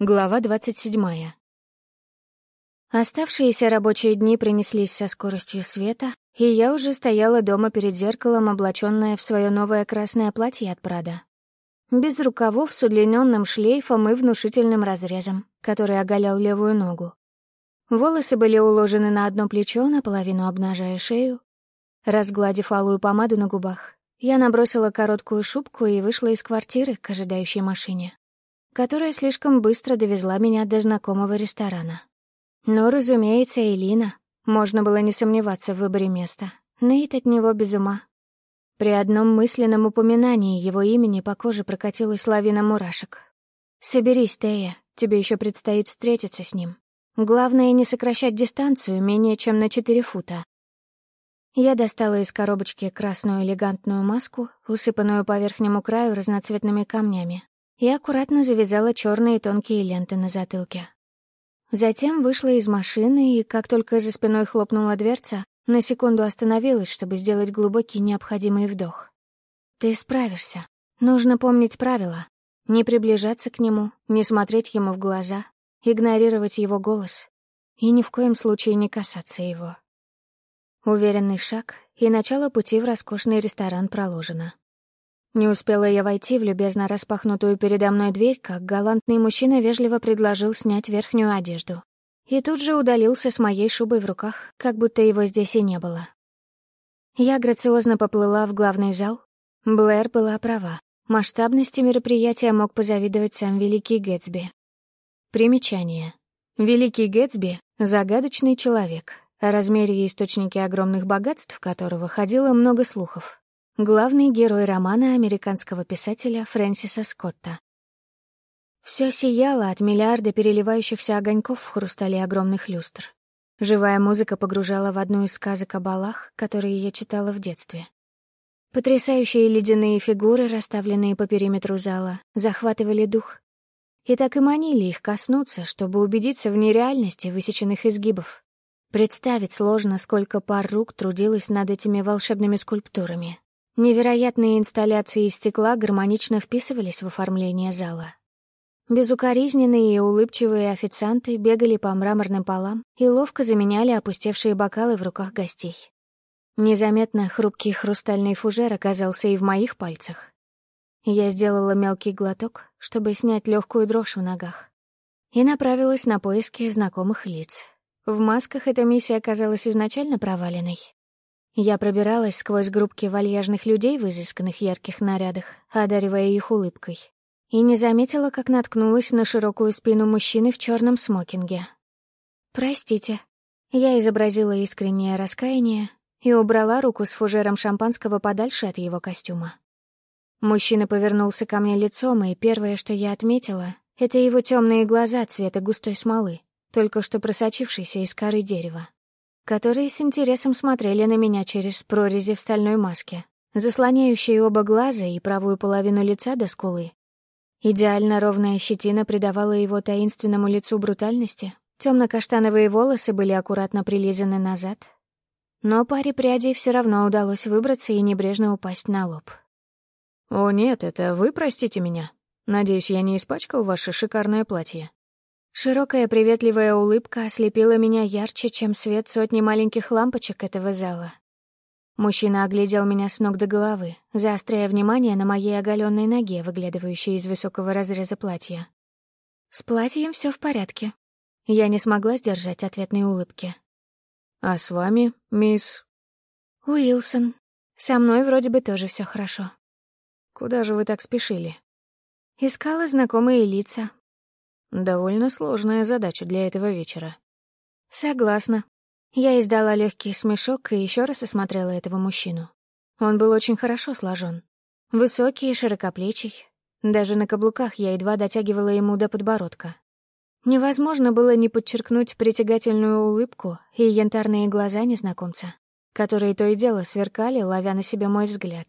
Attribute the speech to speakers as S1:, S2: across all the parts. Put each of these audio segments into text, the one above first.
S1: Глава двадцать седьмая. Оставшиеся рабочие дни принеслись со скоростью света, и я уже стояла дома перед зеркалом, облаченная в свое новое красное платье от Прада. Без рукавов, с удлиненным шлейфом и внушительным разрезом, который оголял левую ногу. Волосы были уложены на одно плечо, наполовину обнажая шею. Разгладив алую помаду на губах, я набросила короткую шубку и вышла из квартиры к ожидающей машине которая слишком быстро довезла меня до знакомого ресторана. Но, разумеется, Элина. Можно было не сомневаться в выборе места. Нейт от него без ума. При одном мысленном упоминании его имени по коже прокатилась лавина мурашек. «Соберись, Тея, тебе еще предстоит встретиться с ним. Главное, не сокращать дистанцию менее чем на четыре фута». Я достала из коробочки красную элегантную маску, усыпанную по верхнему краю разноцветными камнями, и аккуратно завязала черные тонкие ленты на затылке. Затем вышла из машины и, как только за спиной хлопнула дверца, на секунду остановилась, чтобы сделать глубокий необходимый вдох. «Ты справишься. Нужно помнить правила. Не приближаться к нему, не смотреть ему в глаза, игнорировать его голос и ни в коем случае не касаться его». Уверенный шаг, и начало пути в роскошный ресторан проложено. Не успела я войти в любезно распахнутую передо мной дверь, как галантный мужчина вежливо предложил снять верхнюю одежду. И тут же удалился с моей шубой в руках, как будто его здесь и не было. Я грациозно поплыла в главный зал. Блэр была права. Масштабности мероприятия мог позавидовать сам Великий Гэтсби. Примечание. Великий Гэтсби — загадочный человек, о размере и источнике огромных богатств которого ходило много слухов главный герой романа американского писателя Фрэнсиса Скотта. Все сияло от миллиарда переливающихся огоньков в хрустале огромных люстр. Живая музыка погружала в одну из сказок о балах, которые я читала в детстве. Потрясающие ледяные фигуры, расставленные по периметру зала, захватывали дух. И так и манили их коснуться, чтобы убедиться в нереальности высеченных изгибов. Представить сложно, сколько пар рук трудилось над этими волшебными скульптурами, Невероятные инсталляции из стекла гармонично вписывались в оформление зала. Безукоризненные и улыбчивые официанты бегали по мраморным полам и ловко заменяли опустевшие бокалы в руках гостей. Незаметно хрупкий хрустальный фужер оказался и в моих пальцах. Я сделала мелкий глоток, чтобы снять легкую дрожь в ногах, и направилась на поиски знакомых лиц. В масках эта миссия оказалась изначально проваленной. Я пробиралась сквозь группки вальяжных людей в изысканных ярких нарядах, одаривая их улыбкой, и не заметила, как наткнулась на широкую спину мужчины в черном смокинге. «Простите». Я изобразила искреннее раскаяние и убрала руку с фужером шампанского подальше от его костюма. Мужчина повернулся ко мне лицом, и первое, что я отметила, — это его темные глаза цвета густой смолы, только что просочившейся из коры дерева которые с интересом смотрели на меня через прорези в стальной маске, заслоняющие оба глаза и правую половину лица до скулы. Идеально ровная щетина придавала его таинственному лицу брутальности, темно-каштановые волосы были аккуратно прилизаны назад, но паре прядей все равно удалось выбраться и небрежно упасть на лоб. «О нет, это вы простите меня. Надеюсь, я не испачкал ваше шикарное платье». Широкая приветливая улыбка ослепила меня ярче, чем свет сотни маленьких лампочек этого зала. Мужчина оглядел меня с ног до головы, заостряя внимание на моей оголенной ноге, выглядывающей из высокого разреза платья. С платьем все в порядке. Я не смогла сдержать ответной улыбки. «А с вами, мисс...» «Уилсон. Со мной вроде бы тоже все хорошо». «Куда же вы так спешили?» Искала знакомые лица, Довольно сложная задача для этого вечера. Согласна. Я издала легкий смешок и еще раз осмотрела этого мужчину. Он был очень хорошо сложен. Высокий и широкоплечий. Даже на каблуках я едва дотягивала ему до подбородка. Невозможно было не подчеркнуть притягательную улыбку и янтарные глаза незнакомца, которые то и дело сверкали, ловя на себе мой взгляд.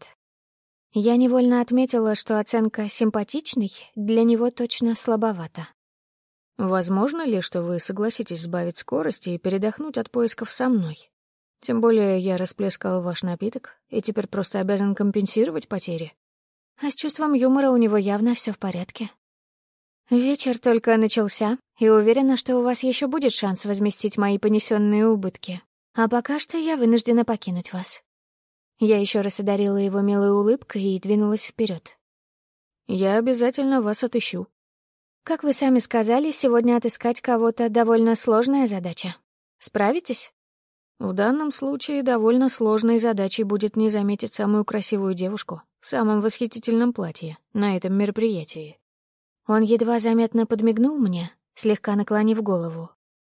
S1: Я невольно отметила, что оценка «симпатичный» для него точно слабовата. Возможно ли, что вы согласитесь сбавить скорость и передохнуть от поисков со мной? Тем более я расплескал ваш напиток и теперь просто обязан компенсировать потери. А с чувством юмора у него явно все в порядке. Вечер только начался, и уверена, что у вас еще будет шанс возместить мои понесенные убытки. А пока что я вынуждена покинуть вас. Я еще раз одарила его милой улыбкой и двинулась вперед.
S2: Я обязательно вас отыщу.
S1: Как вы сами сказали, сегодня отыскать кого-то довольно сложная задача. Справитесь?
S2: В данном случае довольно сложной задачей будет не заметить самую красивую девушку в самом восхитительном платье на этом мероприятии.
S1: Он едва заметно подмигнул мне, слегка наклонив голову.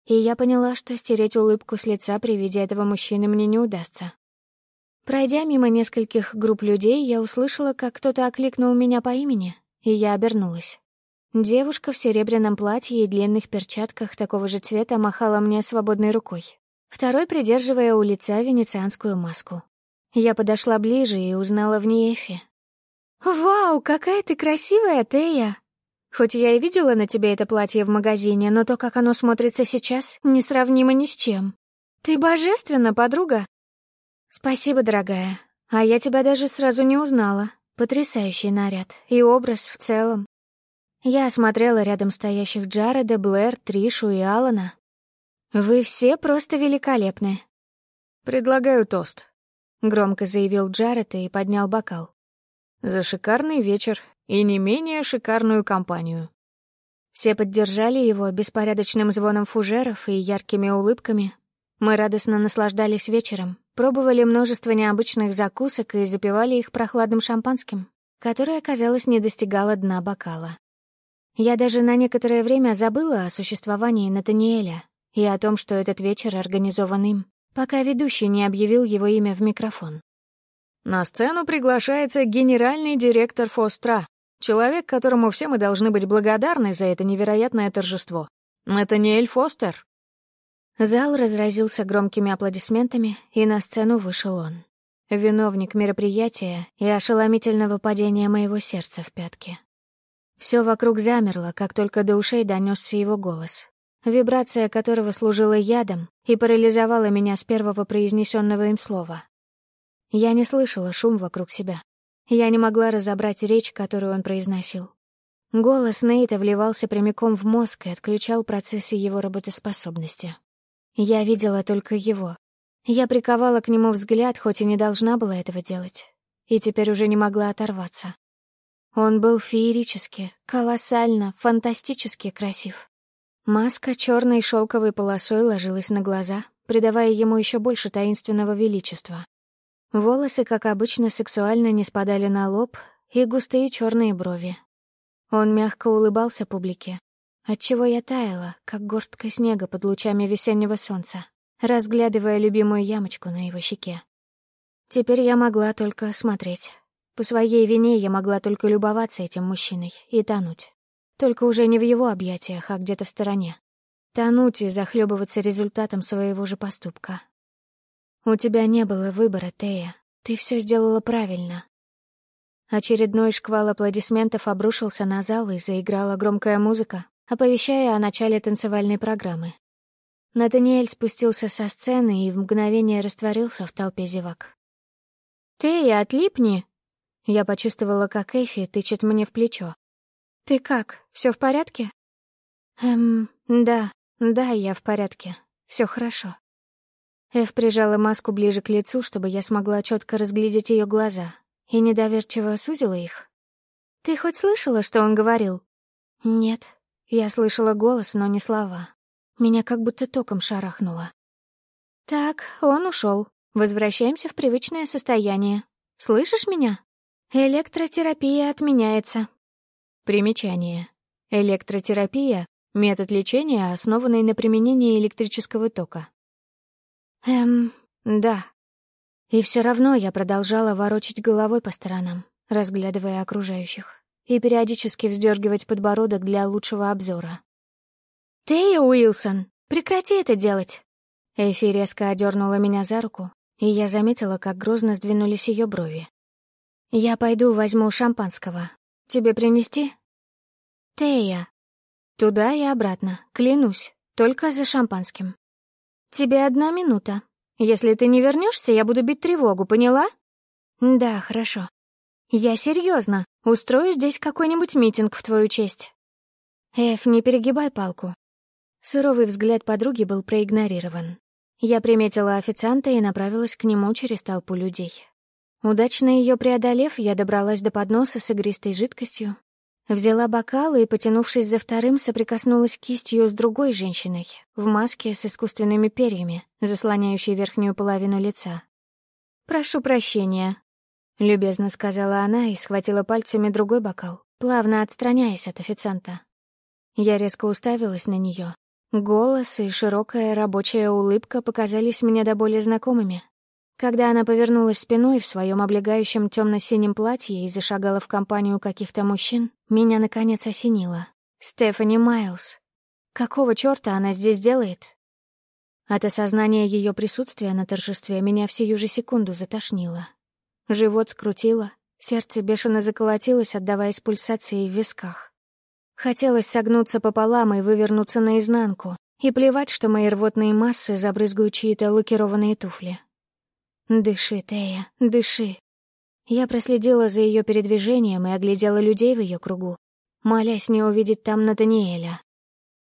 S1: И я поняла, что стереть улыбку с лица при виде этого мужчины мне не удастся. Пройдя мимо нескольких групп людей, я услышала, как кто-то окликнул меня по имени, и я обернулась. Девушка в серебряном платье и длинных перчатках такого же цвета махала мне свободной рукой, второй придерживая у лица венецианскую маску. Я подошла ближе и узнала в ней Эфи. «Вау, какая ты красивая, Тея!» Хоть я и видела на тебе это платье в магазине, но то, как оно смотрится сейчас, несравнимо ни с чем. Ты божественна, подруга. Спасибо, дорогая. А я тебя даже сразу не узнала. Потрясающий наряд и образ в целом. Я осмотрела рядом стоящих Джареда, Блэр, Тришу и Алана. Вы все просто великолепны.
S2: Предлагаю тост,
S1: громко заявил Джаред и поднял бокал.
S2: За шикарный вечер и не менее шикарную компанию.
S1: Все поддержали его беспорядочным звоном фужеров и яркими улыбками. Мы радостно наслаждались вечером, пробовали множество необычных закусок и запивали их прохладным шампанским, которое, казалось, не достигало дна бокала. Я даже на некоторое время забыла о существовании Натаниэля и о том, что этот вечер организован им, пока ведущий не объявил его имя в микрофон.
S2: На сцену приглашается генеральный директор Фостра, человек, которому все мы должны быть благодарны за это невероятное торжество. Натаниэль Фостер.
S1: Зал разразился громкими аплодисментами, и на сцену вышел он. Виновник мероприятия и ошеломительного падения моего сердца в пятки. Все вокруг замерло, как только до ушей донесся его голос, вибрация которого служила ядом и парализовала меня с первого произнесенного им слова. Я не слышала шум вокруг себя. Я не могла разобрать речь, которую он произносил. Голос Нейта вливался прямиком в мозг и отключал процессы его работоспособности. Я видела только его. Я приковала к нему взгляд, хоть и не должна была этого делать. И теперь уже не могла оторваться. Он был феерически, колоссально, фантастически красив. Маска черной шелковой полосой ложилась на глаза, придавая ему еще больше таинственного величества. Волосы, как обычно, сексуально не спадали на лоб и густые черные брови. Он мягко улыбался публике, отчего я таяла, как горстка снега под лучами весеннего солнца, разглядывая любимую ямочку на его щеке. Теперь я могла только смотреть. По своей вине я могла только любоваться этим мужчиной и тонуть. Только уже не в его объятиях, а где-то в стороне. Тонуть и захлебываться результатом своего же поступка. У тебя не было выбора, Тея. Ты все сделала правильно. Очередной шквал аплодисментов обрушился на зал и заиграла громкая музыка, оповещая о начале танцевальной программы. Натаниэль спустился со сцены и в мгновение растворился в толпе зевак. «Тея, отлипни!» Я почувствовала, как Эфи тычет мне в плечо. «Ты как, все в порядке?» «Эм, да, да, я в порядке. Все хорошо». Эв прижала маску ближе к лицу, чтобы я смогла четко разглядеть ее глаза, и недоверчиво сузила их. «Ты хоть слышала, что он говорил?» «Нет». Я слышала голос, но не слова. Меня как будто током шарахнуло. «Так, он ушел. Возвращаемся в привычное состояние. Слышишь меня? Электротерапия отменяется».
S2: Примечание. Электротерапия — метод лечения, основанный на применении электрического тока.
S1: Эм, да. И все равно я продолжала ворочать головой по сторонам, разглядывая окружающих, и периодически вздергивать подбородок для лучшего обзора. «Тея Уилсон, прекрати это делать!» Эфи резко одернула меня за руку, и я заметила, как грозно сдвинулись ее брови. «Я пойду возьму шампанского. Тебе принести?» «Тея!» «Туда и обратно, клянусь, только за шампанским». «Тебе одна минута. Если ты не вернешься, я буду бить тревогу, поняла?» «Да, хорошо. Я серьезно. Устрою здесь какой-нибудь митинг в твою честь». «Эф, не перегибай палку». Суровый взгляд подруги был проигнорирован. Я приметила официанта и направилась к нему через толпу людей. Удачно ее преодолев, я добралась до подноса с игристой жидкостью, взяла бокал и, потянувшись за вторым, соприкоснулась кистью с другой женщиной в маске с искусственными перьями, заслоняющей верхнюю половину лица. «Прошу прощения», — любезно сказала она и схватила пальцами другой бокал, плавно отстраняясь от официанта. Я резко уставилась на нее. Голос и широкая рабочая улыбка показались мне до боли знакомыми. Когда она повернулась спиной в своем облегающем темно-синем платье и зашагала в компанию каких-то мужчин, меня наконец осенило. Стефани Майлз. Какого черта она здесь делает? От осознания ее присутствия на торжестве меня в сию же секунду затошнило. Живот скрутило, сердце бешено заколотилось, отдаваясь пульсации в висках. Хотелось согнуться пополам и вывернуться наизнанку, и плевать, что мои рвотные массы забрызгают чьи-то лакированные туфли. «Дыши, Тея, дыши». Я проследила за ее передвижением и оглядела людей в ее кругу, молясь не увидеть там Натаниэля.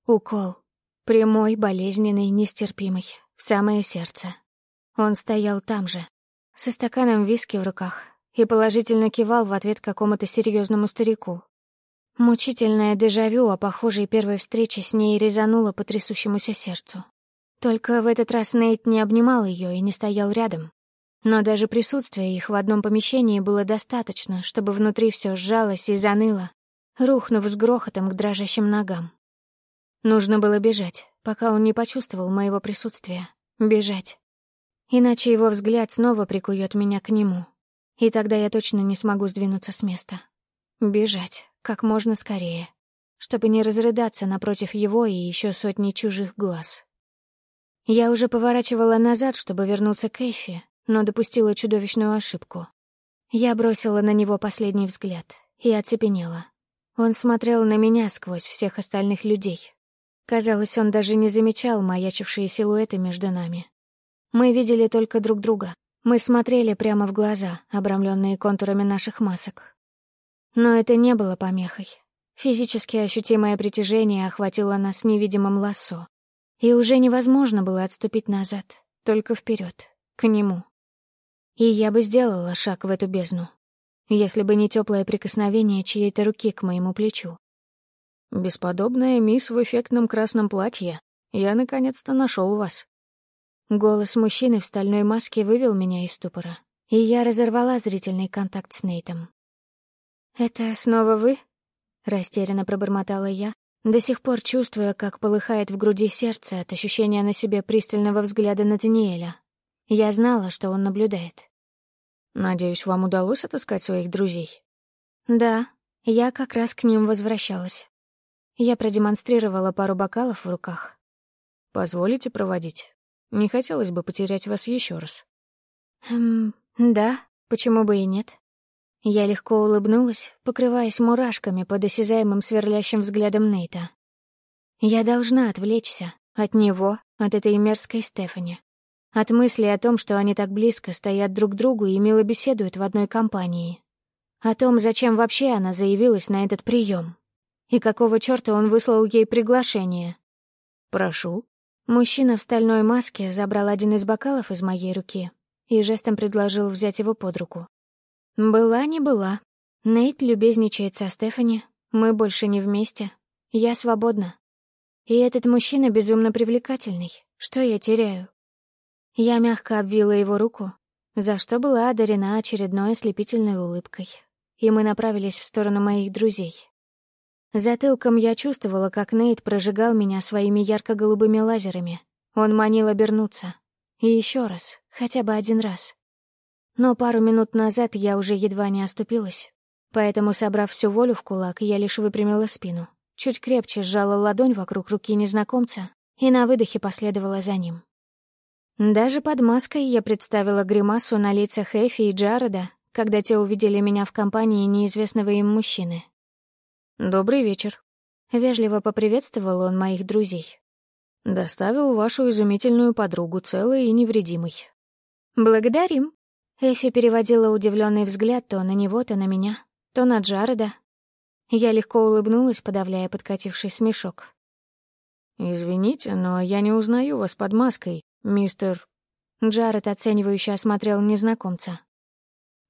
S1: Укол. Прямой, болезненный, нестерпимый. В самое сердце. Он стоял там же, со стаканом виски в руках, и положительно кивал в ответ какому-то серьезному старику, Мучительное дежавю о похожей первой встрече с ней резануло по трясущемуся сердцу. Только в этот раз Нейт не обнимал ее и не стоял рядом. Но даже присутствие их в одном помещении было достаточно, чтобы внутри все сжалось и заныло, рухнув с грохотом к дрожащим ногам. Нужно было бежать, пока он не почувствовал моего присутствия. Бежать. Иначе его взгляд снова прикует меня к нему, и тогда я точно не смогу сдвинуться с места. Бежать как можно скорее, чтобы не разрыдаться напротив его и еще сотни чужих глаз. Я уже поворачивала назад, чтобы вернуться к Эффи, но допустила чудовищную ошибку. Я бросила на него последний взгляд и оцепенела. Он смотрел на меня сквозь всех остальных людей. Казалось, он даже не замечал маячившие силуэты между нами. Мы видели только друг друга. Мы смотрели прямо в глаза, обрамленные контурами наших масок. Но это не было помехой. Физически ощутимое притяжение охватило нас невидимым лассо. И уже невозможно было отступить назад, только вперед, к нему. И я бы сделала шаг в эту бездну, если бы не теплое прикосновение чьей-то руки к моему плечу.
S2: «Бесподобная мисс в эффектном красном платье. Я наконец-то нашел вас».
S1: Голос мужчины в стальной маске вывел меня из ступора, и я разорвала зрительный контакт с Нейтом. «Это снова вы?» — растерянно пробормотала я, до сих пор чувствуя, как полыхает в груди сердце от ощущения на себе пристального взгляда Натаниэля. Я знала, что он наблюдает.
S2: «Надеюсь, вам удалось отыскать своих друзей?»
S1: «Да, я как раз к ним возвращалась. Я продемонстрировала пару бокалов в руках.
S2: «Позволите проводить? Не хотелось бы потерять вас еще раз».
S1: «Эм, да, почему бы и нет?» Я легко улыбнулась, покрываясь мурашками под осязаемым сверлящим взглядом Нейта. Я должна отвлечься от него, от этой мерзкой Стефани. От мысли о том, что они так близко стоят друг к другу и мило беседуют в одной компании. О том, зачем вообще она заявилась на этот прием. И какого черта он выслал ей приглашение.
S2: «Прошу».
S1: Мужчина в стальной маске забрал один из бокалов из моей руки и жестом предложил взять его под руку. Была не была. Нейт любезничает со Стефани. Мы больше не вместе. Я свободна. И этот мужчина безумно привлекательный. Что я теряю? Я мягко обвила его руку, за что была одарена очередной ослепительной улыбкой. И мы направились в сторону моих друзей. Затылком я чувствовала, как Нейт прожигал меня своими ярко-голубыми лазерами. Он манил обернуться. И еще раз, хотя бы один раз. Но пару минут назад я уже едва не оступилась. Поэтому, собрав всю волю в кулак, я лишь выпрямила спину, чуть крепче сжала ладонь вокруг руки незнакомца и на выдохе последовала за ним. Даже под маской я представила гримасу на лицах Эфи и Джареда, когда те увидели меня в компании неизвестного им мужчины.
S2: «Добрый вечер», —
S1: вежливо поприветствовал он моих друзей.
S2: «Доставил вашу изумительную подругу целой и невредимой».
S1: «Благодарим», Эфи переводила удивленный взгляд то на него, то на меня, то на Джареда. Я легко улыбнулась, подавляя подкативший смешок.
S2: «Извините, но я не узнаю вас под маской, мистер...»
S1: Джаред оценивающе осмотрел незнакомца.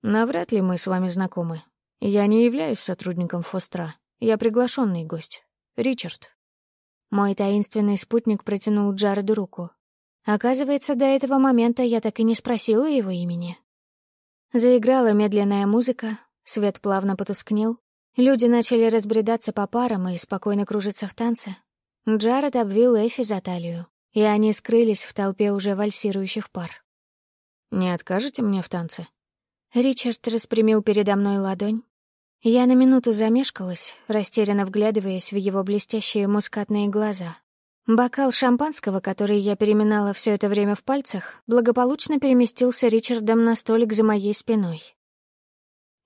S2: «Навряд ли мы с вами знакомы. Я не являюсь сотрудником Фостра. Я приглашенный гость. Ричард».
S1: Мой таинственный спутник протянул Джареду руку. Оказывается, до этого момента я так и не спросила его имени. Заиграла медленная музыка, свет плавно потускнел. Люди начали разбредаться по парам и спокойно кружиться в танце. Джаред обвил Эфи за талию и они скрылись в толпе уже вальсирующих пар.
S2: «Не откажете мне в танце?»
S1: Ричард распрямил передо мной ладонь. Я на минуту замешкалась, растерянно вглядываясь в его блестящие мускатные глаза. Бокал шампанского, который я переминала все это время в пальцах, благополучно переместился Ричардом на столик за моей спиной.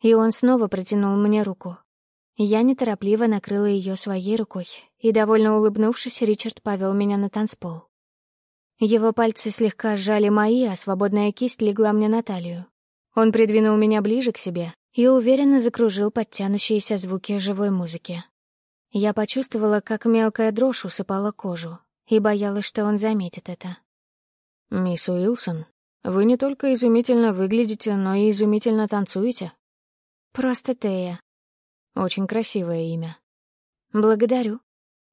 S1: И он снова протянул мне руку. Я неторопливо накрыла ее своей рукой, и, довольно улыбнувшись, Ричард повел меня на танцпол. Его пальцы слегка сжали мои, а свободная кисть легла мне на талию. Он придвинул меня ближе к себе и уверенно закружил подтянущиеся звуки живой музыки. Я почувствовала, как мелкая дрожь усыпала кожу, и боялась, что он заметит это.
S2: «Мисс Уилсон, вы не только изумительно выглядите, но и изумительно танцуете».
S1: «Просто Тея».
S2: «Очень красивое имя».
S1: «Благодарю».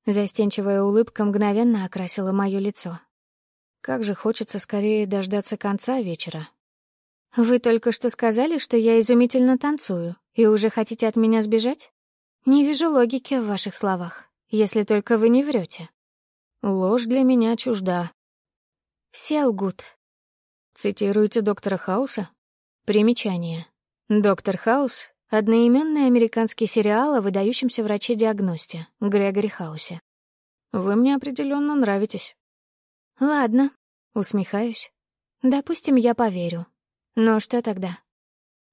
S1: Застенчивая улыбка мгновенно окрасила мое лицо.
S2: Как же хочется скорее дождаться конца вечера.
S1: Вы только что сказали, что я изумительно танцую, и уже хотите от меня сбежать? Не вижу логики в ваших словах, если только вы не врете.
S2: Ложь для меня чужда.
S1: Все лгут.
S2: Цитируете доктора Хауса? Примечание. Доктор Хаус — одноименный американский сериал о выдающемся враче-диагносте Грегори Хаусе. Вы мне определенно нравитесь.
S1: Ладно, усмехаюсь. Допустим, я поверю. Но что тогда?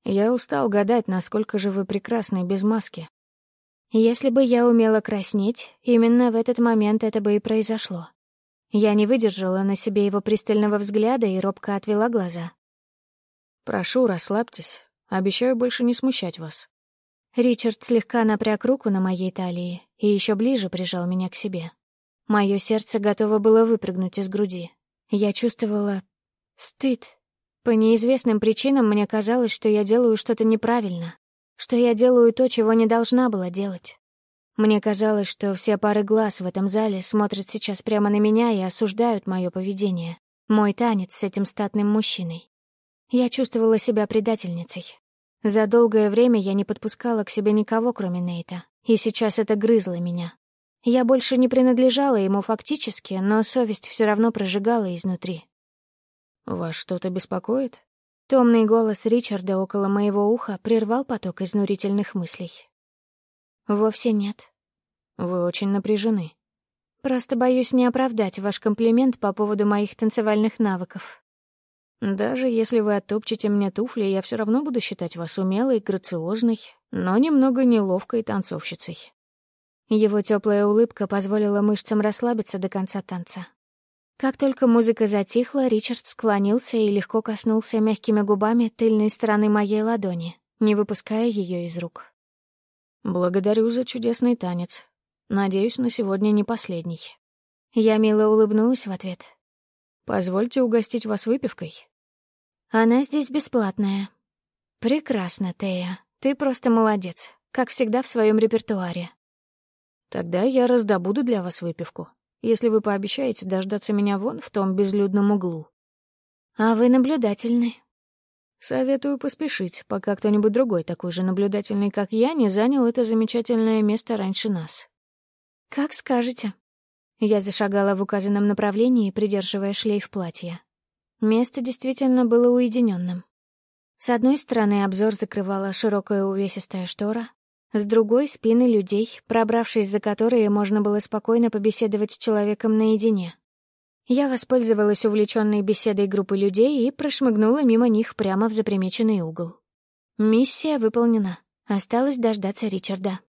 S2: Я устал гадать, насколько же вы прекрасны без маски.
S1: Если бы я умела краснеть, именно в этот момент это бы и произошло. Я не выдержала на себе его пристального взгляда и робко отвела глаза.
S2: «Прошу, расслабьтесь. Обещаю больше не смущать вас».
S1: Ричард слегка напряг руку на моей талии и еще ближе прижал меня к себе. Мое сердце готово было выпрыгнуть из груди. Я чувствовала стыд. По неизвестным причинам мне казалось, что я делаю что-то неправильно, что я делаю то, чего не должна была делать. Мне казалось, что все пары глаз в этом зале смотрят сейчас прямо на меня и осуждают мое поведение, мой танец с этим статным мужчиной. Я чувствовала себя предательницей. За долгое время я не подпускала к себе никого, кроме Нейта, и сейчас это грызло меня. Я больше не принадлежала ему фактически, но совесть все равно прожигала изнутри.
S2: «Вас что-то беспокоит?»
S1: Томный голос Ричарда около моего уха прервал поток изнурительных мыслей. «Вовсе нет.
S2: Вы очень напряжены.
S1: Просто боюсь не оправдать ваш комплимент по поводу моих танцевальных навыков».
S2: «Даже если вы оттопчете мне туфли, я все равно буду считать вас умелой, грациозной, но немного неловкой танцовщицей».
S1: Его теплая улыбка позволила мышцам расслабиться до конца танца. Как только музыка затихла, Ричард склонился и легко коснулся мягкими губами тыльной стороны моей ладони, не выпуская ее из рук.
S2: «Благодарю за чудесный танец. Надеюсь, на сегодня не последний».
S1: Я мило улыбнулась в ответ.
S2: «Позвольте угостить вас выпивкой».
S1: «Она здесь бесплатная». «Прекрасно, Тея. Ты просто молодец, как всегда в своем репертуаре.
S2: Тогда я раздобуду для вас выпивку, если вы пообещаете дождаться меня вон в том безлюдном углу.
S1: А вы наблюдательны.
S2: Советую поспешить, пока кто-нибудь другой такой же наблюдательный, как я, не занял это замечательное место раньше нас.
S1: Как скажете. Я зашагала в указанном направлении, придерживая шлейф платья. Место действительно было уединенным. С одной стороны обзор закрывала широкая увесистая штора, с другой — спины людей, пробравшись за которые можно было спокойно побеседовать с человеком наедине. Я воспользовалась увлеченной беседой группы людей и прошмыгнула мимо них прямо в запримеченный угол. Миссия выполнена. Осталось дождаться Ричарда.